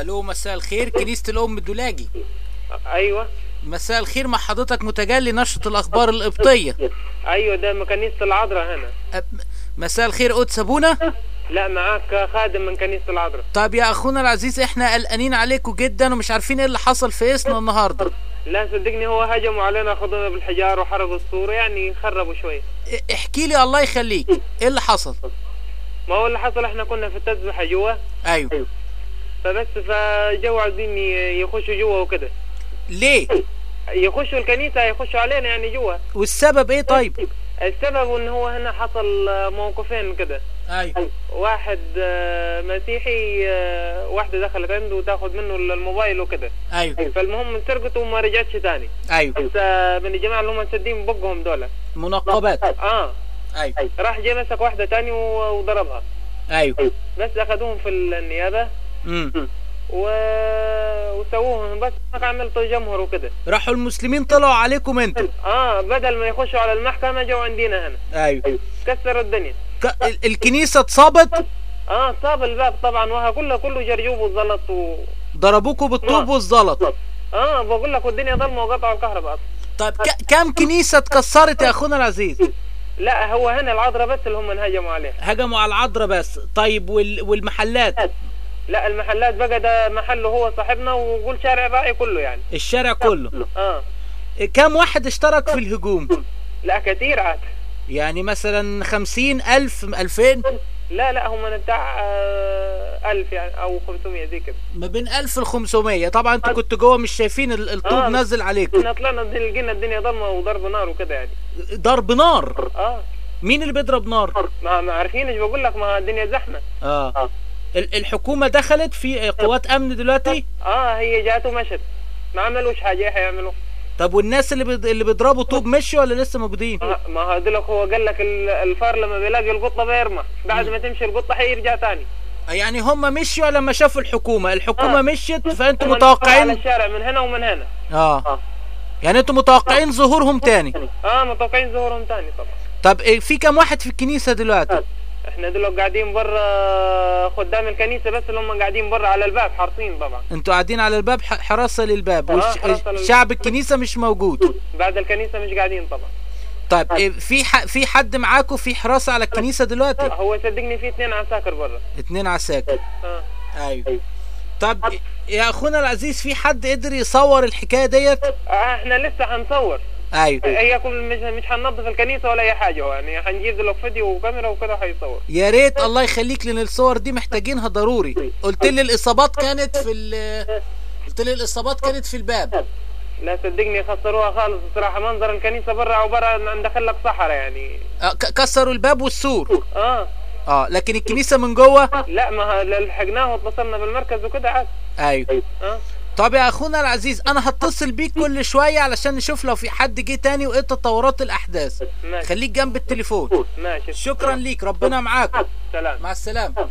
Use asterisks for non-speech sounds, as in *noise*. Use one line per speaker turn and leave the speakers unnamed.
ألو مساء الخير. كنيسة الأم الدولاجي.
أيوه.
مساء الخير. مع حضرتك متجلي نشرة الأخبار القبطية
أيوه ده من كنيسه العذراء هنا.
مساء الخير. قدس ابونا
لا معاك خادم من كنيسة العذراء.
طب يا أخونا العزيز إحنا قلقانين عليكم جدا ومش عارفين إيه اللي حصل في اسنا النهارده.
لا صدقني هو هجموا علينا خضونا بالحجار وحرقوا السور يعني خربوا شوية.
ا- احكي لي الله يخليك. إيه اللي حصل؟
ما هو اللي حصل إحنا كنا في التسبحه جوا.
أيوه.
فبس فجو عايزين ي- يخشوا جوا وكده.
ليه؟
يخشوا الكنيسة يخشوا علينا يعني جوا.
والسبب إيه طيب؟
السبب إن هو هنا حصل موقفين كده.
أيوه.
واحد آه، مسيحي آه، واحدة دخلت عنده وتاخذ منه الموبايل وكده.
أيوه.
فالمهم سرقته وما رجعتش تاني.
أيوه.
بس آه، من الجماعة اللي هم مسدين بقهم دول.
منقبات.
آه.
أيوه.
راح جه مسك واحدة تاني وضربها.
أيوه.
بس أخذوهم في النيابة.
امم
و... وسووهم. بس عملوا جمهر وكده.
راحوا المسلمين طلعوا عليكم أنتوا.
آه بدل ما يخشوا على المحكمة جو عندنا هنا.
أيوه.
كسروا الدنيا.
ك- ال- الكنيسة اتصابت؟
آه صاب الباب طبعا. وها كله كله جرجوب وزلط و...
ضربوكوا بالطوب والزلط.
آه بقول لك والدنيا ضلمة وقطعوا الكهرباء أصلاً.
طيب ك- كم كنيسة اتكسرت يا أخونا العزيز؟
لا هو هنا العذراء بس اللي هم انهجموا عليها.
هجموا على العذراء بس. طيب وال... والمحلات؟
لا المحلات بقى ده محله هو صاحبنا وقول شارع راعي كله يعني.
الشارع كله.
آه.
كم واحد اشترك في الهجوم؟
لا كتير عاد.
يعني مثلا خمسين ألف ألفين؟
لا لا هم بتاع آه، ألف يعني أو 500 زي كده.
ما بين ألف لخمسمية. طبعا أنتوا كنتوا جوه مش شايفين ال- الطوب
آه.
نزل عليكم.
إحنا طلعنا لقينا الدنيا ضلمة وضرب نار وكده يعني.
ضرب نار؟
آه.
مين اللي بيضرب نار؟
ما ما عارفين بقول لك ما الدنيا زحمة.
آه. ال- الحكومة دخلت في قوات أمن دلوقتي؟
آه هي جات ومشت. ما عملوش حاجة إيه حيعملوا
طب والناس اللي اللي بيضربوا طوب مشوا ولا لسه موجودين؟
ما- هقول لك هو قال لك ال- الفار لما بيلاقي القطة بيرمى. بعد ما تمشي القطة حيرجع تاني.
يعني هم مشوا لما شافوا الحكومة. الحكومة
آه. *laughs*
فأنتوا
هم نطوا على
متوقعين
الشارع من هنا ومن هنا.
آه. يعني أنتوا متوقعين ظهورهم تاني؟
آه متوقعين ظهورهم تاني طبعا.
طب في كم واحد في الكنيسة دلوقتي؟
إحنا دلوقتي قاعدين برا خدام الكنيسة بس اللي هم قاعدين برا على الباب حارسين طبعا.
أنتوا قاعدين على الباب ح- حراسة للباب.
آه،
والش...
حراسة للباب.
شعب الكنيسة مش موجود.
بعد الكنيسة مش قاعدين طبعا.
طيب إيه، في ح... في حد معاكم في حراسة على الكنيسة دلوقتي؟
هو صدقني في اثنين عساكر برا.
اتنين عساكر.
آه.
أيوه. طب إيه، يا أخونا العزيز في حد قدر يصور الحكاية ديت؟
آه، إحنا لسه هنصور.
أيوه.
هي مش مش هننظف الكنيسة ولا أي حاجة يعني هنجيب دلوقتي فيديو وكاميرا وكده هيصور
يا ريت الله يخليك لأن الصور دي محتاجينها ضروري. قلت لي الإصابات كانت في ال قلت لي الإصابات كانت في الباب.
لا صدقني خسروها خالص بصراحة منظر الكنيسة برا عبارة عن دخل لك صحراء يعني.
آه، كسروا الباب والسور.
آه.
آه لكن الكنيسة من جوه؟
لا ما لحقناه واتصلنا بالمركز وكده عاد
أيوه.
آه.
طب يا أخونا العزيز أنا هتصل بيك كل شوية علشان نشوف لو في حد جه تاني وإيه تطورات
الأحداث.
خليك جنب التليفون. شكرا ليك ربنا معاك. مع السلامة.